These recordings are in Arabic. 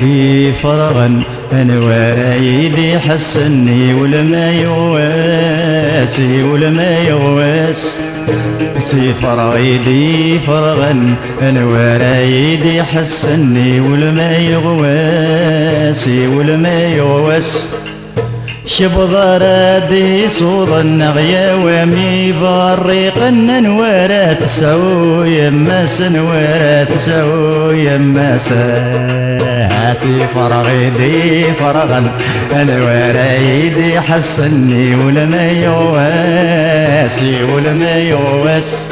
فرغيدي فرغا أنا ورايدي حسني ولما يغواسي ولما يغواس. سي فرغيدي فرغا أنا ورايدي حسني ولما يغواسي ولما يغواس. شبضرادي صوض النغيا ومي بريق النوارة تسعو يما سنوارة تسعو يما ساتي فرغي دي فرغا الورا يدي حسني ولما يواسي ولما يواس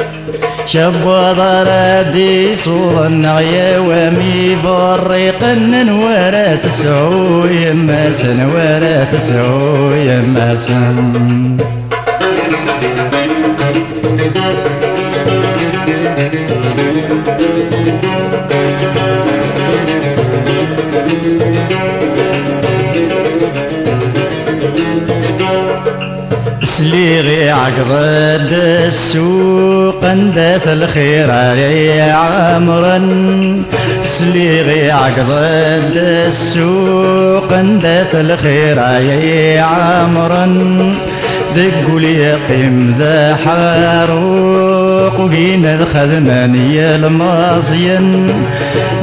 شب ضردي صور النغية ومي بريق النوارة تسعو يما سنوارة تسعو يما سليغي عقد السوق اندث الخير علي عمرا. سليغي عقد السوق اندث الخير علي عمرا. دقوا لي قيم ذا حاروق وقينا الخدمانية الماصين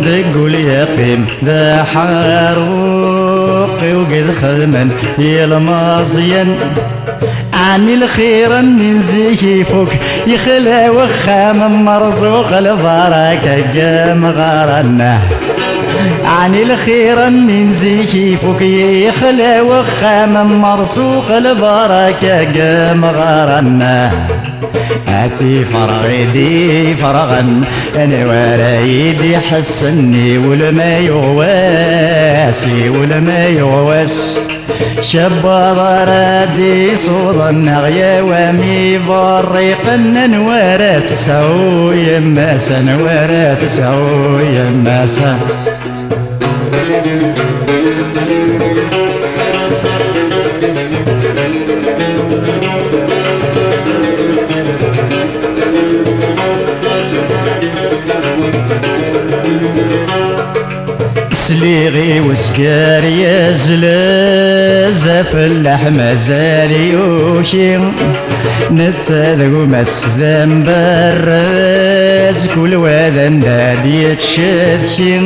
دقوا لي قيم ذا حاروق وقيد خدمان يا الماصين عني الخير ننزيه فوق يخلى وخام مرزوق البركة قام غارنا عني الخير ننزيه فوق يخلى وخام مرزوق البركة قام غارنا أثي فرغيدي فرغا. أنا ورايدي حسني ولما يغواسي ولما يغواس شب ضرادي صوض النغية ومي بريق النوارة تسعو يما سنوارة تسعو يما سن سليغي وسكار يزلز في اللحمة زالي وشي نتسالق مسذن برز كل وذن دادي يتشذشي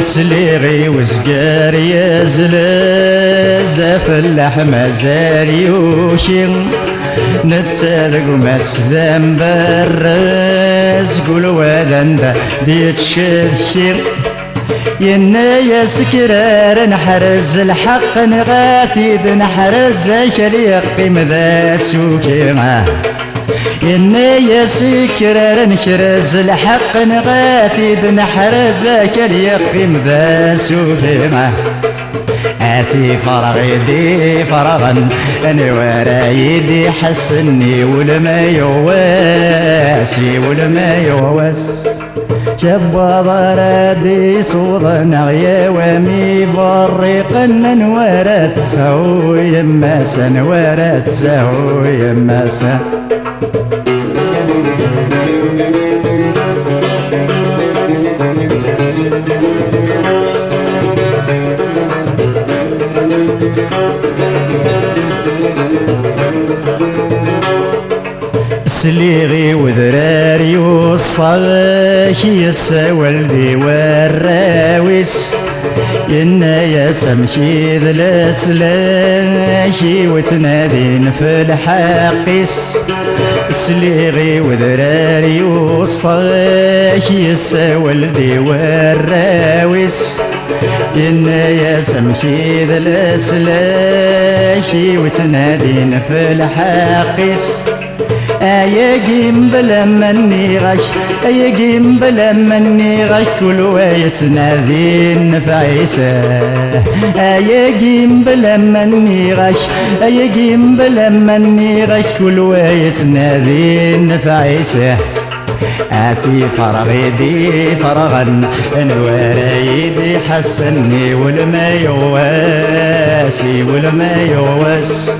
سليغي وسكار يزلز في اللحمة زالي وشي نتسالق مسذن برز كل وذن دادي يتشذشي ينا يا سكرار نحرز الحق نغاتيد نحرز كليقيم ذا سوكيما ينا يا سكرار نحرز الحق نغاتيد نحرز كليقيم ذا سوكيما آتي فرغ يدي فرغا أنا ورا يدي حسني ولما يواسي ولما يواس شب ضرادي صوض نغيا ومي بريق النوارة تسهو يما سنوارة تسهو يما سن. سليغي وذراري والصغاش يسا والدي والراويس إنا يا سمشي الأسلاشي وتنادين في الحقيس سليغي وذراري والصغاش يسا والدي والراويس. إنا يا سمشي الأسلاشي وتنادين في الحقيس ايقيم بلا مني غش ايقيم بلا مني غش كل ويس نادي النفعيسة ايقيم بلا مني غش ايقيم بلا مني غش كل ويس نادي النفعيسة في فرغ يدي فرغا انوار يدي حسني والما يواسي والما يواس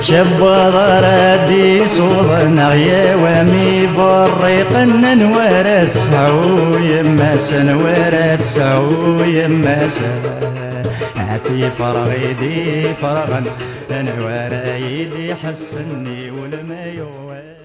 شب ضردي صوضنا يا ومي بريق انوار تسعو يما سنوار تسعو يما في فرغ يدي فرغا انوار يدي حسني والما يواس